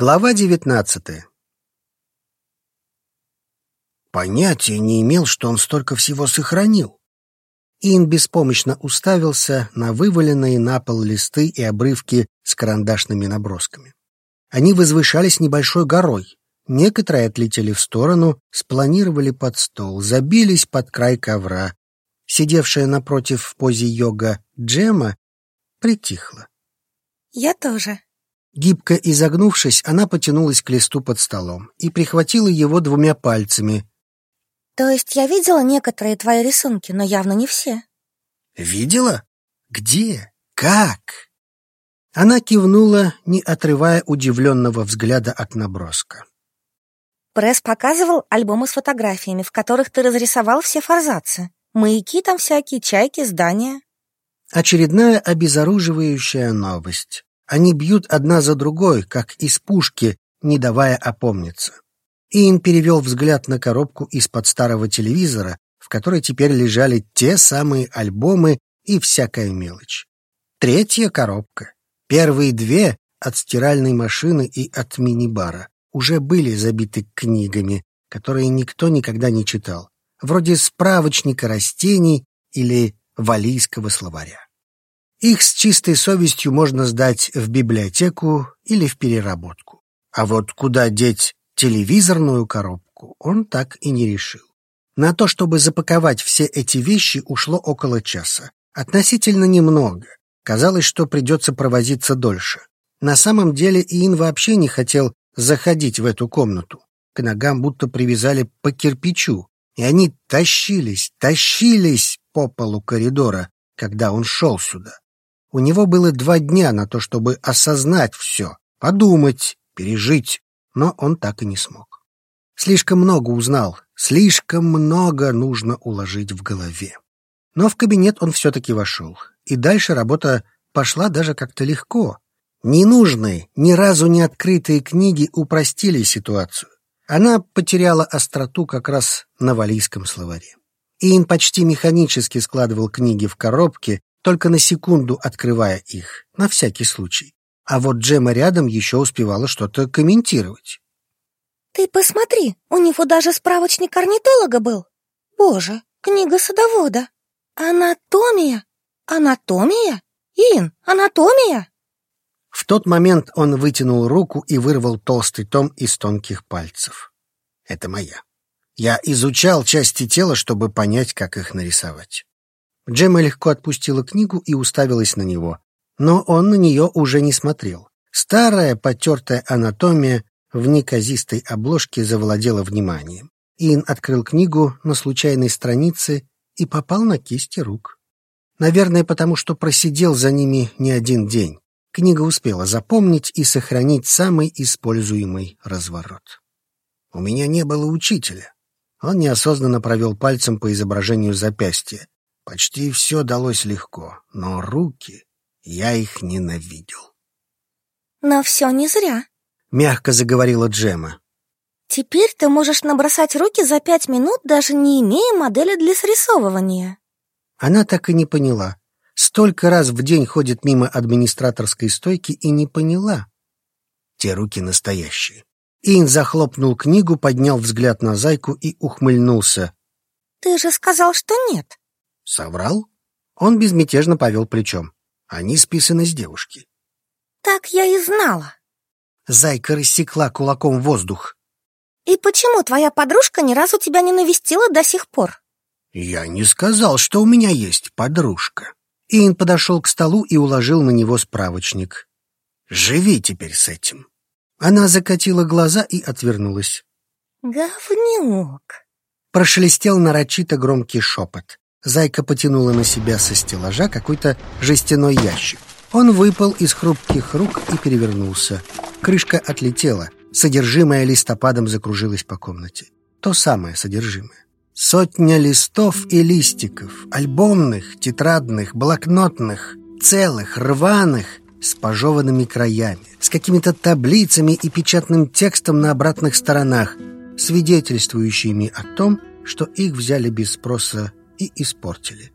Глава девятнадцатая Понятия не имел, что он столько всего сохранил. Ин беспомощно уставился на вываленные на пол листы и обрывки с карандашными набросками. Они возвышались небольшой горой. Некоторые отлетели в сторону, спланировали под стол, забились под край ковра. Сидевшая напротив в позе йога Джема притихла. «Я тоже». Гибко изогнувшись, она потянулась к листу под столом и прихватила его двумя пальцами. «То есть я видела некоторые твои рисунки, но явно не все?» «Видела? Где? Как?» Она кивнула, не отрывая удивленного взгляда от наброска. Пресс показывал альбомы с фотографиями, в которых ты разрисовал все форзацы. Маяки там всякие, чайки, здания. Очередная обезоруживающая новость. Они бьют одна за другой, как из пушки, не давая опомниться. Иэн перевел взгляд на коробку из-под старого телевизора, в которой теперь лежали те самые альбомы и всякая мелочь. Третья коробка. Первые две от стиральной машины и от мини-бара уже были забиты книгами, которые никто никогда не читал, вроде справочника растений или валийского словаря. Их с чистой совестью можно сдать в библиотеку или в переработку. А вот куда деть телевизорную коробку, он так и не решил. На то, чтобы запаковать все эти вещи, ушло около часа. Относительно немного. Казалось, что придется провозиться дольше. На самом деле Иин вообще не хотел заходить в эту комнату. К ногам будто привязали по кирпичу, и они тащились, тащились по полу коридора, когда он шел сюда. У него было два дня на то, чтобы осознать все, подумать, пережить, но он так и не смог. Слишком много узнал, слишком много нужно уложить в голове. Но в кабинет он все-таки вошел, и дальше работа пошла даже как-то легко. Ненужные, ни разу не открытые книги упростили ситуацию. Она потеряла остроту как раз на валийском словаре. Иэн почти механически складывал книги в коробки, только на секунду открывая их, на всякий случай. А вот Джема рядом еще успевала что-то комментировать. «Ты посмотри, у него даже справочник орнитолога был. Боже, книга садовода. Анатомия? Анатомия? Ин, анатомия?» В тот момент он вытянул руку и вырвал толстый том из тонких пальцев. «Это моя. Я изучал части тела, чтобы понять, как их нарисовать. Джемма легко отпустила книгу и уставилась на него. Но он на нее уже не смотрел. Старая потертая анатомия в неказистой обложке завладела вниманием. Ин открыл книгу на случайной странице и попал на кисти рук. Наверное, потому что просидел за ними не один день. Книга успела запомнить и сохранить самый используемый разворот. У меня не было учителя. Он неосознанно провел пальцем по изображению запястья. Почти все далось легко, но руки... Я их ненавидел. «Но все не зря», — мягко заговорила Джема. «Теперь ты можешь набросать руки за пять минут, даже не имея модели для срисовывания». Она так и не поняла. Столько раз в день ходит мимо администраторской стойки и не поняла. Те руки настоящие. Ин захлопнул книгу, поднял взгляд на зайку и ухмыльнулся. «Ты же сказал, что нет». «Соврал?» Он безмятежно повел плечом. Они списаны с девушки. «Так я и знала». Зайка рассекла кулаком воздух. «И почему твоя подружка ни разу тебя не навестила до сих пор?» «Я не сказал, что у меня есть подружка». Иэн подошел к столу и уложил на него справочник. «Живи теперь с этим». Она закатила глаза и отвернулась. «Говнюк!» Прошелестел нарочито громкий шепот. Зайка потянула на себя со стеллажа какой-то жестяной ящик. Он выпал из хрупких рук и перевернулся. Крышка отлетела. Содержимое листопадом закружилось по комнате. То самое содержимое. Сотня листов и листиков, альбомных, тетрадных, блокнотных, целых, рваных, с пожеванными краями, с какими-то таблицами и печатным текстом на обратных сторонах, свидетельствующими о том, что их взяли без спроса и испортили.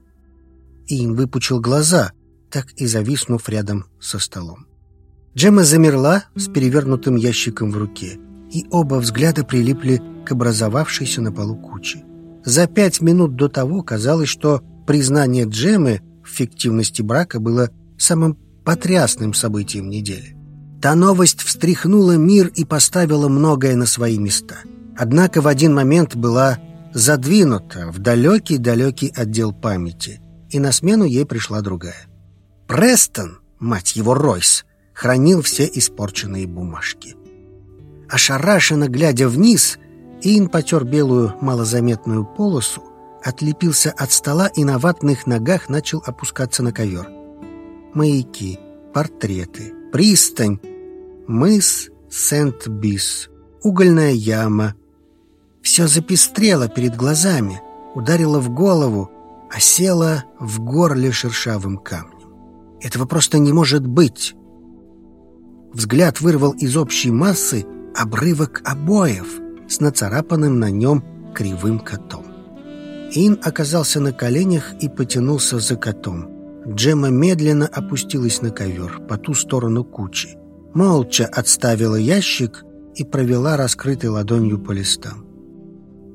Им выпучил глаза, так и зависнув рядом со столом. Джемма замерла с перевернутым ящиком в руке, и оба взгляда прилипли к образовавшейся на полу куче. За пять минут до того казалось, что признание Джеммы в фиктивности брака было самым потрясным событием недели. Та новость встряхнула мир и поставила многое на свои места. Однако в один момент была задвинута в далекий-далекий отдел памяти, и на смену ей пришла другая. Престон, мать его Ройс, хранил все испорченные бумажки. Ошарашенно глядя вниз, Ин потер белую малозаметную полосу, отлепился от стола и на ватных ногах начал опускаться на ковер. Маяки, портреты, пристань, мыс Сент-Бис, угольная яма. Все запестрело перед глазами, ударило в голову, а село в горле шершавым камнем. Этого просто не может быть. Взгляд вырвал из общей массы обрывок обоев с нацарапанным на нем кривым котом. Ин оказался на коленях и потянулся за котом. Джема медленно опустилась на ковер по ту сторону кучи. Молча отставила ящик и провела раскрытой ладонью по листам.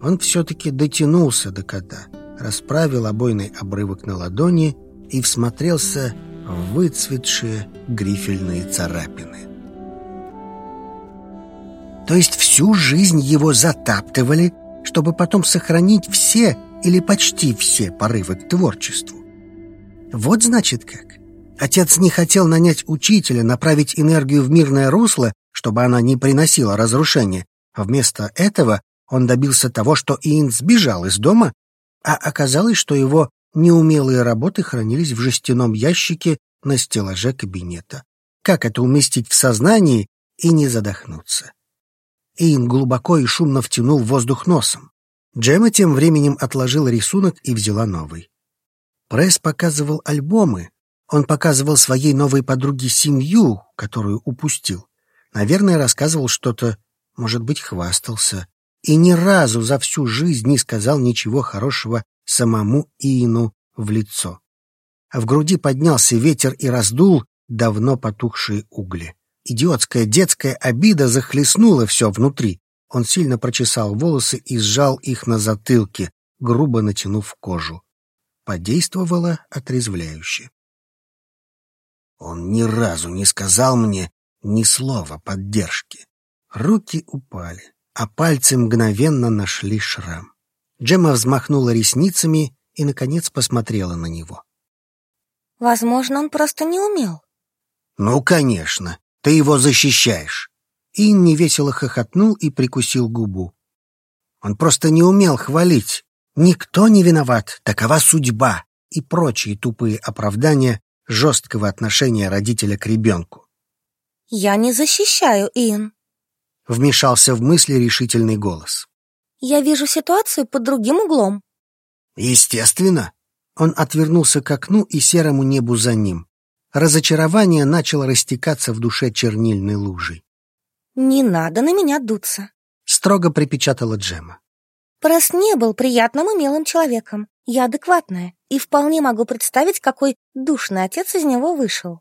Он все-таки дотянулся до кота, расправил обойный обрывок на ладони и всмотрелся в выцветшие грифельные царапины. То есть всю жизнь его затаптывали, чтобы потом сохранить все или почти все порывы к творчеству. Вот значит как. Отец не хотел нанять учителя, направить энергию в мирное русло, чтобы она не приносила разрушения. А вместо этого он добился того, что Иэн сбежал из дома, а оказалось, что его неумелые работы хранились в жестяном ящике на стеллаже кабинета. Как это уместить в сознании и не задохнуться? Эйн глубоко и шумно втянул воздух носом. Джема тем временем отложила рисунок и взяла новый. Пресс показывал альбомы. Он показывал своей новой подруге семью, которую упустил. Наверное, рассказывал что-то, может быть, хвастался. И ни разу за всю жизнь не сказал ничего хорошего самому Иину в лицо. В груди поднялся ветер и раздул давно потухшие угли. Идиотская детская обида захлестнула все внутри. Он сильно прочесал волосы и сжал их на затылке, грубо натянув кожу. Подействовало отрезвляюще. Он ни разу не сказал мне ни слова поддержки. Руки упали, а пальцы мгновенно нашли шрам. Джемма взмахнула ресницами и, наконец, посмотрела на него. «Возможно, он просто не умел». «Ну, конечно. Ты его защищаешь. Ин невесело хохотнул и прикусил губу. Он просто не умел хвалить. Никто не виноват, такова судьба и прочие тупые оправдания жесткого отношения родителя к ребенку. «Я не защищаю, Ин», — вмешался в мысли решительный голос. «Я вижу ситуацию под другим углом». «Естественно». Он отвернулся к окну и серому небу за ним. Разочарование начало растекаться в душе чернильной лужей. «Не надо на меня дуться», — строго припечатала Джема. Пресс не был приятным и милым человеком. Я адекватная и вполне могу представить, какой душный отец из него вышел.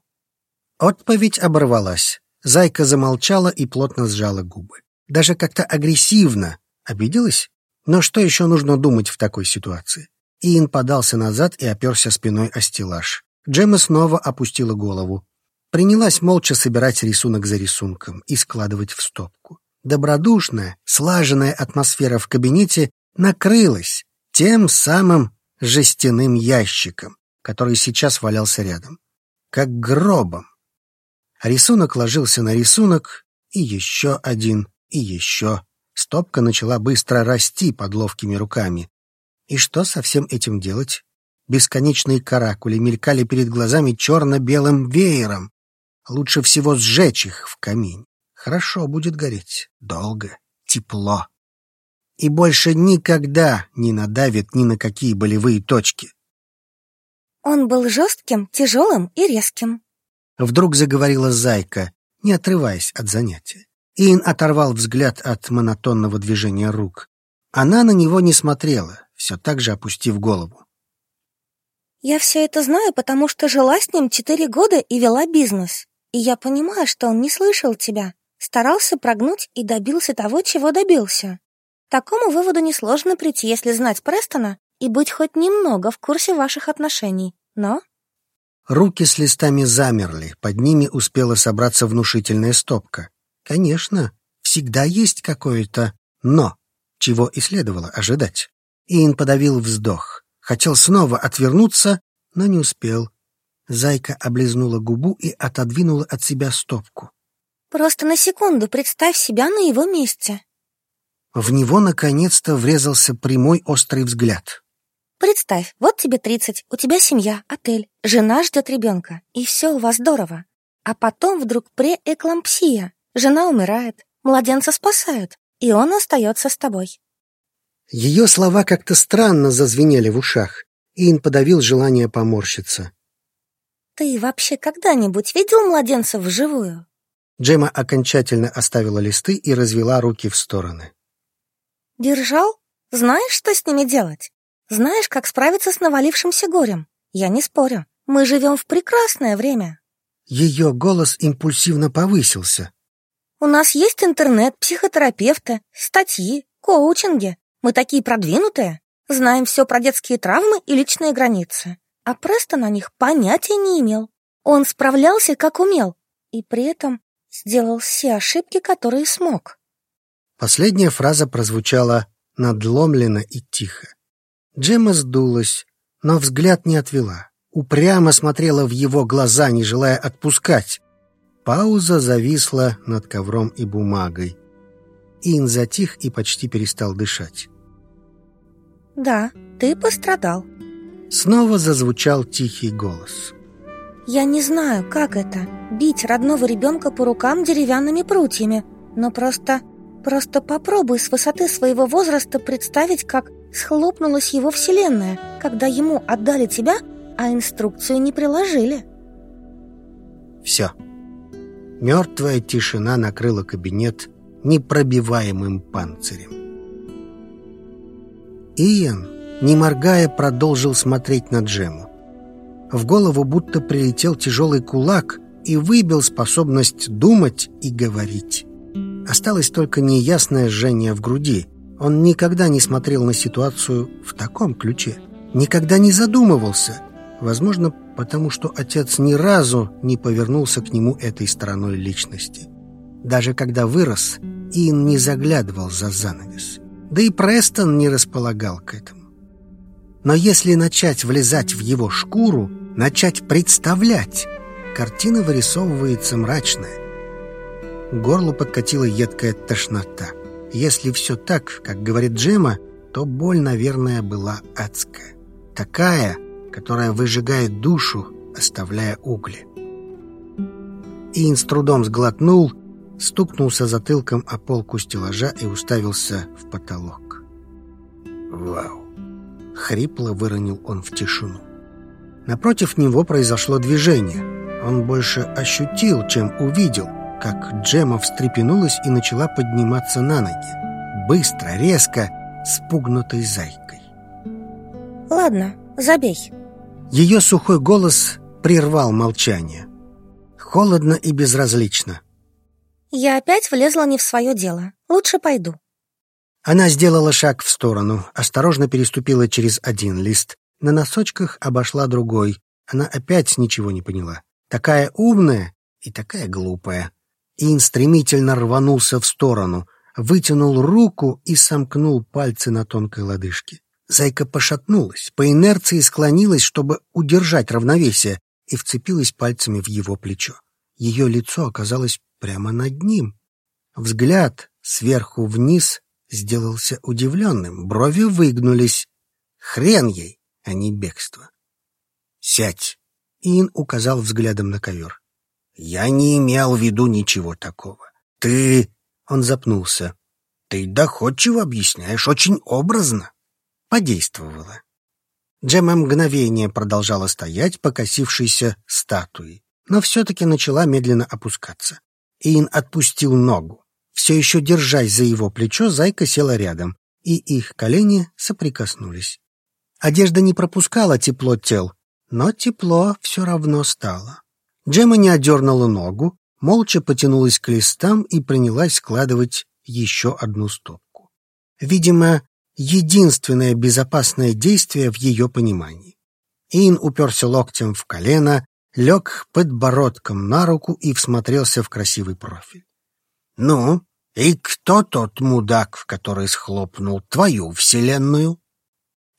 Отповедь оборвалась. Зайка замолчала и плотно сжала губы. Даже как-то агрессивно. Обиделась? Но что еще нужно думать в такой ситуации? Иэн подался назад и оперся спиной о стеллаж. Джемма снова опустила голову. Принялась молча собирать рисунок за рисунком и складывать в стопку. Добродушная, слаженная атмосфера в кабинете накрылась тем самым жестяным ящиком, который сейчас валялся рядом, как гробом. Рисунок ложился на рисунок, и еще один, и еще. Стопка начала быстро расти под ловкими руками. И что со всем этим делать? Бесконечные каракули мелькали перед глазами черно-белым веером. Лучше всего сжечь их в камине. Хорошо будет гореть. Долго. Тепло. И больше никогда не надавит ни на какие болевые точки. Он был жестким, тяжелым и резким. Вдруг заговорила Зайка, не отрываясь от занятия. Ин оторвал взгляд от монотонного движения рук. Она на него не смотрела, все так же опустив голову. Я все это знаю, потому что жила с ним четыре года и вела бизнес. И я понимаю, что он не слышал тебя, старался прогнуть и добился того, чего добился. Такому выводу несложно прийти, если знать Престона и быть хоть немного в курсе ваших отношений. Но Руки с листами замерли, под ними успела собраться внушительная стопка. Конечно, всегда есть какое-то «но», чего и следовало ожидать. Иэн подавил вздох. Хотел снова отвернуться, но не успел. Зайка облизнула губу и отодвинула от себя стопку. просто на секунду представь себя на его месте. В него наконец-то врезался прямой острый взгляд. Представь, вот тебе тридцать, у тебя семья, отель, жена ждет ребенка, и все у вас здорово. А потом вдруг преэклампсия, жена умирает, младенца спасают, и он остается с тобой. Ее слова как-то странно зазвенели в ушах. Иэн подавил желание поморщиться. Ты вообще когда-нибудь видел младенца вживую? Джема окончательно оставила листы и развела руки в стороны. Держал? Знаешь, что с ними делать? Знаешь, как справиться с навалившимся горем? Я не спорю. Мы живем в прекрасное время. Ее голос импульсивно повысился. У нас есть интернет, психотерапевты, статьи, коучинги. Мы такие продвинутые. Знаем все про детские травмы и личные границы. А Престон о них понятия не имел. Он справлялся как умел. И при этом сделал все ошибки, которые смог. Последняя фраза прозвучала надломленно и тихо. Джемма сдулась, но взгляд не отвела. Упрямо смотрела в его глаза, не желая отпускать. Пауза зависла над ковром и бумагой. Ин затих и почти перестал дышать. Да, ты пострадал. Снова зазвучал тихий голос. Я не знаю, как это — бить родного ребенка по рукам деревянными прутьями, но просто... Просто попробуй с высоты своего возраста представить, как схлопнулась его вселенная, когда ему отдали тебя, а инструкцию не приложили. Все. Мертвая тишина накрыла кабинет непробиваемым панцирем. Иэн, не моргая, продолжил смотреть на Джему. В голову будто прилетел тяжелый кулак и выбил способность думать и говорить. Осталось только неясное жжение в груди. Он никогда не смотрел на ситуацию в таком ключе. Никогда не задумывался. Возможно, потому что отец ни разу не повернулся к нему этой стороной личности. Даже когда вырос, Ин не заглядывал за занавес. Да и Престон не располагал к этому. Но если начать влезать в его шкуру, начать представлять, картина вырисовывается мрачная. Горло подкатила едкая тошнота. Если все так, как говорит Джема, то боль, наверное, была адская. Такая, которая выжигает душу, оставляя угли. Иин с трудом сглотнул, стукнулся затылком о полку стеллажа и уставился в потолок. «Вау!» — хрипло выронил он в тишину. Напротив него произошло движение. Он больше ощутил, чем увидел, как Джема встрепенулась и начала подниматься на ноги. Быстро, резко, спугнутой зайкой. Ладно, забей. Ее сухой голос прервал молчание. Холодно и безразлично. Я опять влезла не в свое дело. Лучше пойду. Она сделала шаг в сторону, осторожно переступила через один лист. На носочках обошла другой. Она опять ничего не поняла. Такая умная и такая глупая. Ин стремительно рванулся в сторону, вытянул руку и сомкнул пальцы на тонкой лодыжке. Зайка пошатнулась, по инерции склонилась, чтобы удержать равновесие, и вцепилась пальцами в его плечо. Ее лицо оказалось прямо над ним. Взгляд сверху вниз сделался удивленным, брови выгнулись. Хрен ей, а не бегство. «Сядь!» — Ин указал взглядом на ковер. «Я не имел в виду ничего такого. Ты...» — он запнулся. «Ты доходчиво объясняешь, очень образно». Подействовало. Джема мгновение продолжала стоять, покосившейся статуей, но все-таки начала медленно опускаться. Иин отпустил ногу. Все еще держась за его плечо, зайка села рядом, и их колени соприкоснулись. Одежда не пропускала тепло тел, но тепло все равно стало. Джема не одернула ногу, молча потянулась к листам и принялась складывать еще одну стопку. Видимо, единственное безопасное действие в ее понимании. Ин уперся локтем в колено, лег подбородком на руку и всмотрелся в красивый профиль. «Ну, и кто тот мудак, который схлопнул твою вселенную?»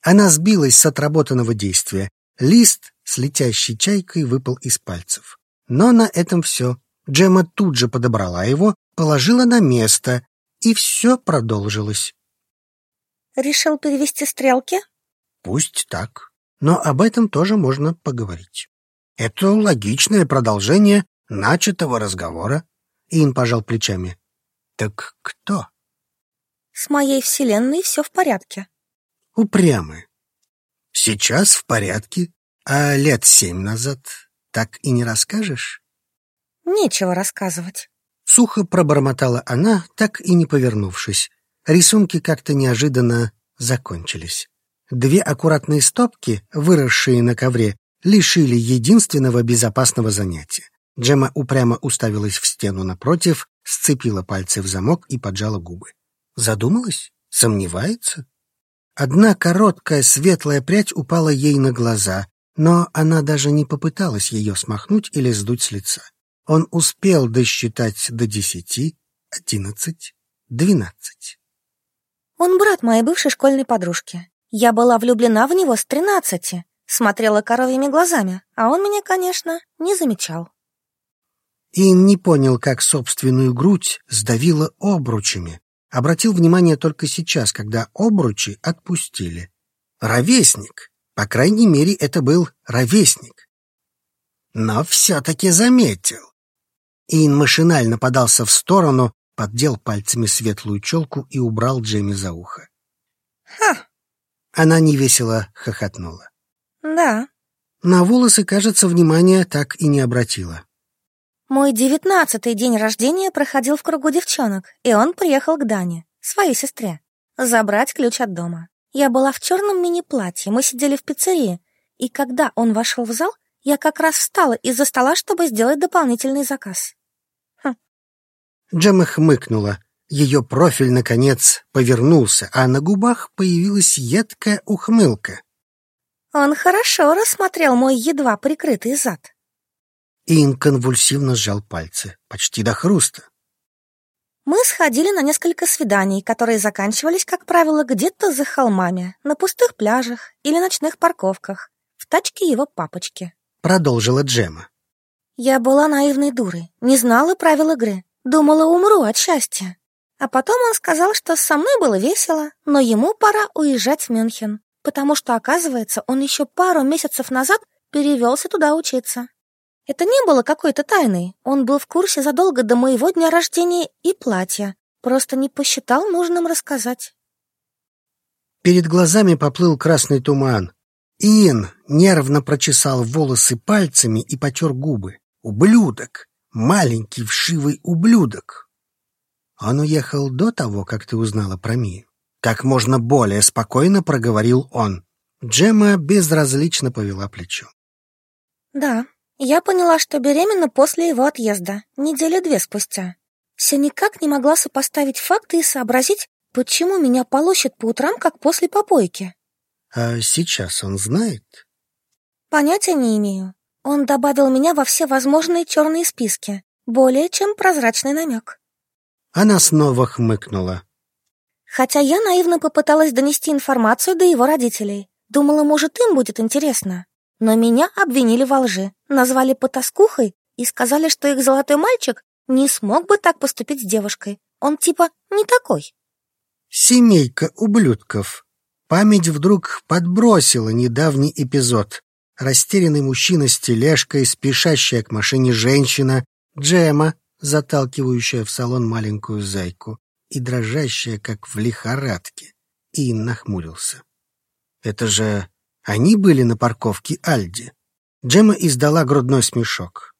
Она сбилась с отработанного действия. Лист с летящей чайкой выпал из пальцев. Но на этом все. Джема тут же подобрала его, положила на место, и все продолжилось. Решил перевести стрелки? Пусть так. Но об этом тоже можно поговорить. Это логичное продолжение начатого разговора. Ин пожал плечами. Так кто? С моей вселенной все в порядке. Упрямы. Сейчас в порядке, а лет семь назад так и не расскажешь? Нечего рассказывать. Сухо пробормотала она, так и не повернувшись. Рисунки как-то неожиданно закончились. Две аккуратные стопки, выросшие на ковре, лишили единственного безопасного занятия. Джема упрямо уставилась в стену напротив, сцепила пальцы в замок и поджала губы. Задумалась? Сомневается? Одна короткая светлая прядь упала ей на глаза, но она даже не попыталась ее смахнуть или сдуть с лица. Он успел досчитать до десяти, одиннадцать, двенадцать. Он брат моей бывшей школьной подружки. Я была влюблена в него с тринадцати, смотрела коровьими глазами, а он меня, конечно, не замечал. И не понял, как собственную грудь сдавило обручами. Обратил внимание только сейчас, когда обручи отпустили. Ровесник. По крайней мере, это был ровесник. Но все-таки заметил. Ин машинально подался в сторону, поддел пальцами светлую челку и убрал Джемми за ухо. Ха! Она невесело хохотнула. Да. На волосы, кажется, внимания так и не обратила. Мой девятнадцатый день рождения проходил в кругу девчонок, и он приехал к Дане, своей сестре, забрать ключ от дома. Я была в черном мини-платье, мы сидели в пиццерии, и когда он вошел в зал, я как раз встала из-за стола, чтобы сделать дополнительный заказ. Джема хмыкнула. Ее профиль, наконец, повернулся, а на губах появилась едкая ухмылка. Он хорошо рассмотрел мой едва прикрытый зад. Ин конвульсивно сжал пальцы, почти до хруста. Мы сходили на несколько свиданий, которые заканчивались, как правило, где-то за холмами, на пустых пляжах или ночных парковках, в тачке его папочки. Продолжила Джема. Я была наивной дурой, не знала правил игры, Думала, умру от счастья. А потом он сказал, что со мной было весело, но ему пора уезжать в Мюнхен, потому что, оказывается, он еще пару месяцев назад перевелся туда учиться. Это не было какой-то тайной. Он был в курсе задолго до моего дня рождения и платья. Просто не посчитал нужным рассказать. Перед глазами поплыл красный туман. Иэн нервно прочесал волосы пальцами и потер губы. Ублюдок! маленький вшивый ублюдок. Он уехал до того, как ты узнала про Мию. Как можно более спокойно проговорил он. Джема безразлично повела плечом. Да, я поняла, что беременна после его отъезда, недели две спустя. Все никак не могла сопоставить факты и сообразить, почему меня полощет по утрам, как после попойки. А сейчас он знает? Понятия не имею. Он добавил меня во все возможные черные списки. Более чем прозрачный намек. Она снова хмыкнула. Хотя я наивно попыталась донести информацию до его родителей. Думала, может, им будет интересно. Но меня обвинили во лжи, назвали потаскухой и сказали, что их золотой мальчик не смог бы так поступить с девушкой. Он типа не такой. Семейка ублюдков. Память вдруг подбросила недавний эпизод растерянный мужчина с тележкой, спешащая к машине женщина, Джема, заталкивающая в салон маленькую зайку и дрожащая, как в лихорадке. И нахмурился. Это же они были на парковке Альди. Джема издала грудной смешок.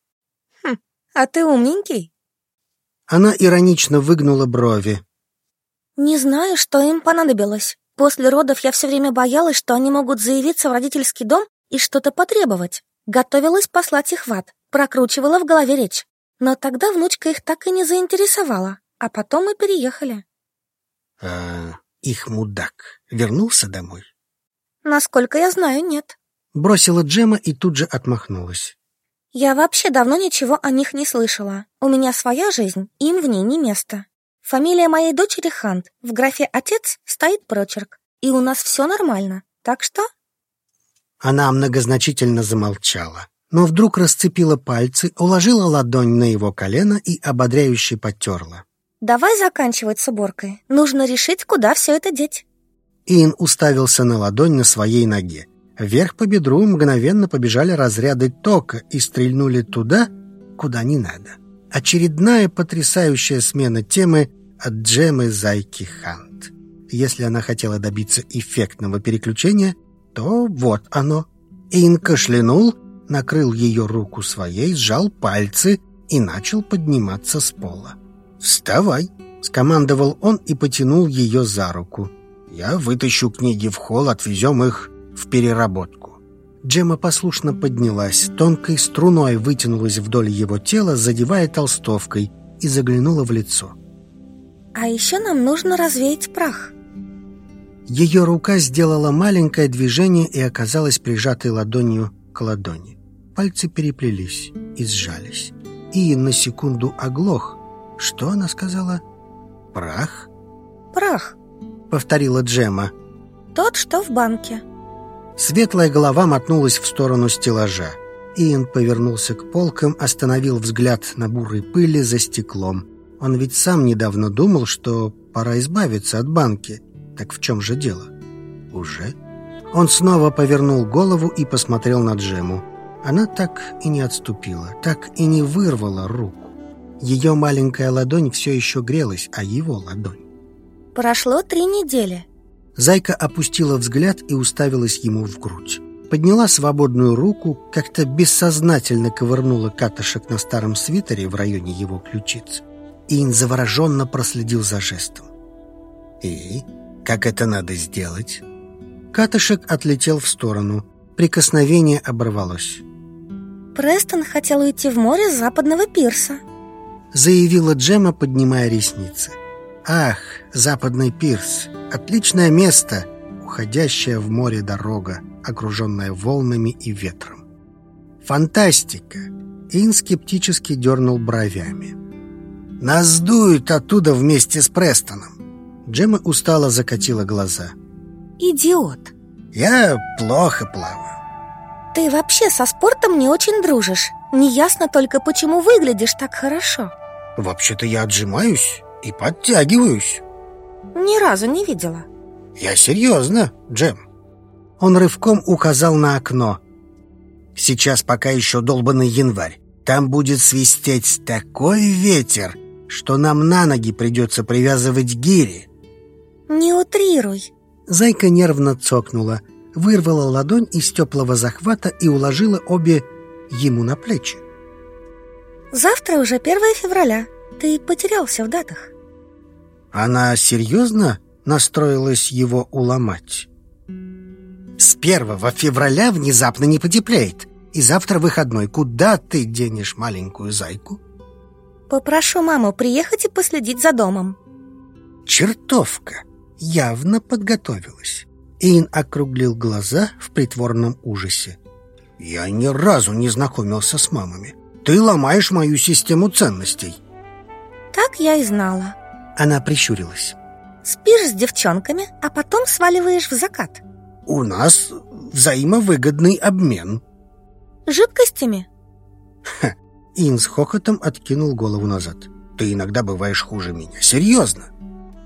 «Хм, а ты умненький?» Она иронично выгнула брови. «Не знаю, что им понадобилось. После родов я все время боялась, что они могут заявиться в родительский дом и что-то потребовать. Готовилась послать их в ад. прокручивала в голове речь. Но тогда внучка их так и не заинтересовала, а потом мы переехали. А их мудак вернулся домой? Насколько я знаю, нет. Бросила Джема и тут же отмахнулась. Я вообще давно ничего о них не слышала. У меня своя жизнь, им в ней не место. Фамилия моей дочери Хант. В графе «Отец» стоит прочерк. И у нас все нормально. Так что...» Она многозначительно замолчала, но вдруг расцепила пальцы, уложила ладонь на его колено и ободряюще потерла. «Давай заканчивать с уборкой. Нужно решить, куда все это деть». Иэн уставился на ладонь на своей ноге. Вверх по бедру мгновенно побежали разряды тока и стрельнули туда, куда не надо. Очередная потрясающая смена темы от Джемы Зайки Хант. Если она хотела добиться эффектного переключения, то вот оно. Ин кашлянул, накрыл ее руку своей, сжал пальцы и начал подниматься с пола. «Вставай!» — скомандовал он и потянул ее за руку. «Я вытащу книги в холл, отвезем их в переработку». Джема послушно поднялась, тонкой струной вытянулась вдоль его тела, задевая толстовкой, и заглянула в лицо. А еще нам нужно развеять прах. Ее рука сделала маленькое движение и оказалась прижатой ладонью к ладони. Пальцы переплелись и сжались. И на секунду оглох. Что она сказала? «Прах?» «Прах», — повторила Джема. «Тот, что в банке». Светлая голова мотнулась в сторону стеллажа. Иэн повернулся к полкам, остановил взгляд на бурой пыли за стеклом — он ведь сам недавно думал, что пора избавиться от банки. Так в чем же дело? Уже? Он снова повернул голову и посмотрел на Джему. Она так и не отступила, так и не вырвала руку. Ее маленькая ладонь все еще грелась, а его ладонь. Прошло три недели. Зайка опустила взгляд и уставилась ему в грудь. Подняла свободную руку, как-то бессознательно ковырнула катышек на старом свитере в районе его ключицы. Ин завороженно проследил за жестом. «И? Как это надо сделать?» Катышек отлетел в сторону. Прикосновение оборвалось. «Престон хотел уйти в море с западного пирса», заявила Джема, поднимая ресницы. «Ах, западный пирс! Отличное место! Уходящая в море дорога, окруженная волнами и ветром. Фантастика!» Ин скептически дернул бровями. Нас дуют оттуда вместе с Престоном. Джема устало закатила глаза. Идиот. Я плохо плаваю. Ты вообще со спортом не очень дружишь. Неясно только, почему выглядишь так хорошо. Вообще-то я отжимаюсь и подтягиваюсь. Ни разу не видела. Я серьезно, Джем. Он рывком указал на окно. Сейчас пока еще долбанный январь. Там будет свистеть такой ветер, что нам на ноги придется привязывать гири. Не утрируй. Зайка нервно цокнула, вырвала ладонь из теплого захвата и уложила обе ему на плечи. Завтра уже 1 февраля. Ты потерялся в датах. Она серьезно настроилась его уломать? С 1 февраля внезапно не потеплеет, и завтра выходной. Куда ты денешь маленькую зайку? Попрошу маму приехать и последить за домом. Чертовка явно подготовилась. Ин округлил глаза в притворном ужасе. Я ни разу не знакомился с мамами. Ты ломаешь мою систему ценностей. Так я и знала. Она прищурилась. Спишь с девчонками, а потом сваливаешь в закат. У нас взаимовыгодный обмен. Жидкостями? Ха, Ин с хохотом откинул голову назад. «Ты иногда бываешь хуже меня. Серьезно?»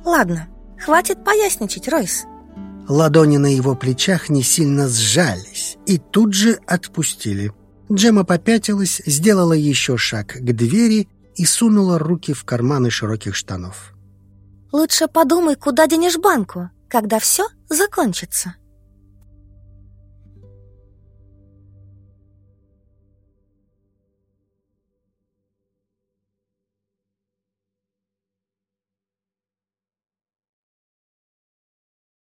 «Ладно, хватит поясничать, Ройс». Ладони на его плечах не сильно сжались и тут же отпустили. Джема попятилась, сделала еще шаг к двери и сунула руки в карманы широких штанов. «Лучше подумай, куда денешь банку, когда все закончится».